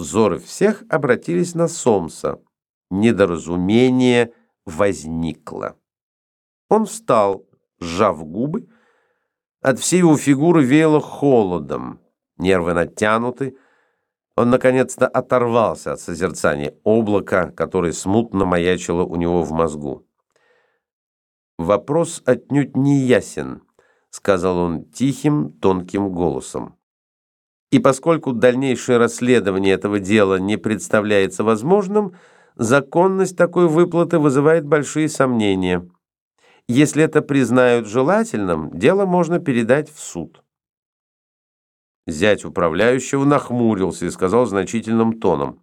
Взоры всех обратились на Сомса. Недоразумение возникло. Он встал, сжав губы. От всей его фигуры веяло холодом. Нервы натянуты. Он наконец-то оторвался от созерцания облака, которое смутно маячило у него в мозгу. «Вопрос отнюдь не ясен», — сказал он тихим, тонким голосом. И поскольку дальнейшее расследование этого дела не представляется возможным, законность такой выплаты вызывает большие сомнения. Если это признают желательным, дело можно передать в суд. Зять управляющего нахмурился и сказал значительным тоном.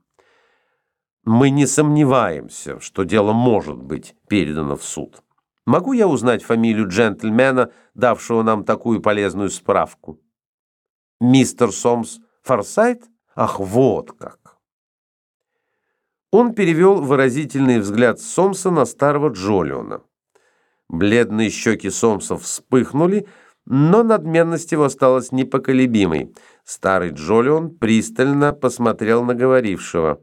«Мы не сомневаемся, что дело может быть передано в суд. Могу я узнать фамилию джентльмена, давшего нам такую полезную справку?» Мистер Сомс Форсайт? Ах, вот как! Он перевел выразительный взгляд Сомса на старого Джолиона. Бледные щеки Сомса вспыхнули, но надменность его осталась непоколебимой. Старый Джолион пристально посмотрел на говорившего.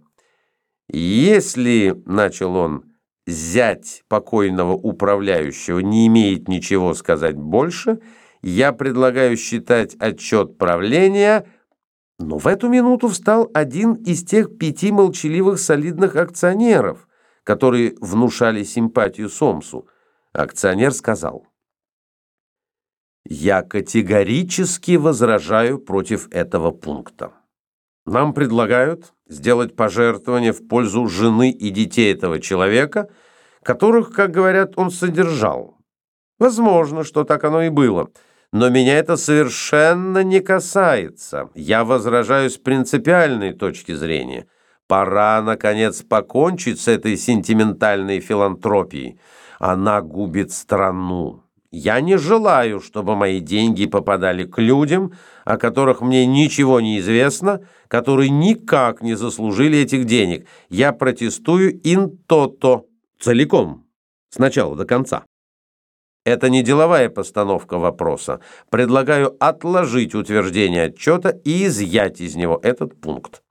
«Если, — начал он, — зять покойного управляющего не имеет ничего сказать больше, — я предлагаю считать отчет правления, но в эту минуту встал один из тех пяти молчаливых солидных акционеров, которые внушали симпатию Сомсу. Акционер сказал, «Я категорически возражаю против этого пункта. Нам предлагают сделать пожертвование в пользу жены и детей этого человека, которых, как говорят, он содержал. Возможно, что так оно и было». Но меня это совершенно не касается. Я возражаю с принципиальной точки зрения. Пора, наконец, покончить с этой сентиментальной филантропией. Она губит страну. Я не желаю, чтобы мои деньги попадали к людям, о которых мне ничего не известно, которые никак не заслужили этих денег. Я протестую ин-то-то целиком, с начала до конца. Это не деловая постановка вопроса. Предлагаю отложить утверждение отчета и изъять из него этот пункт.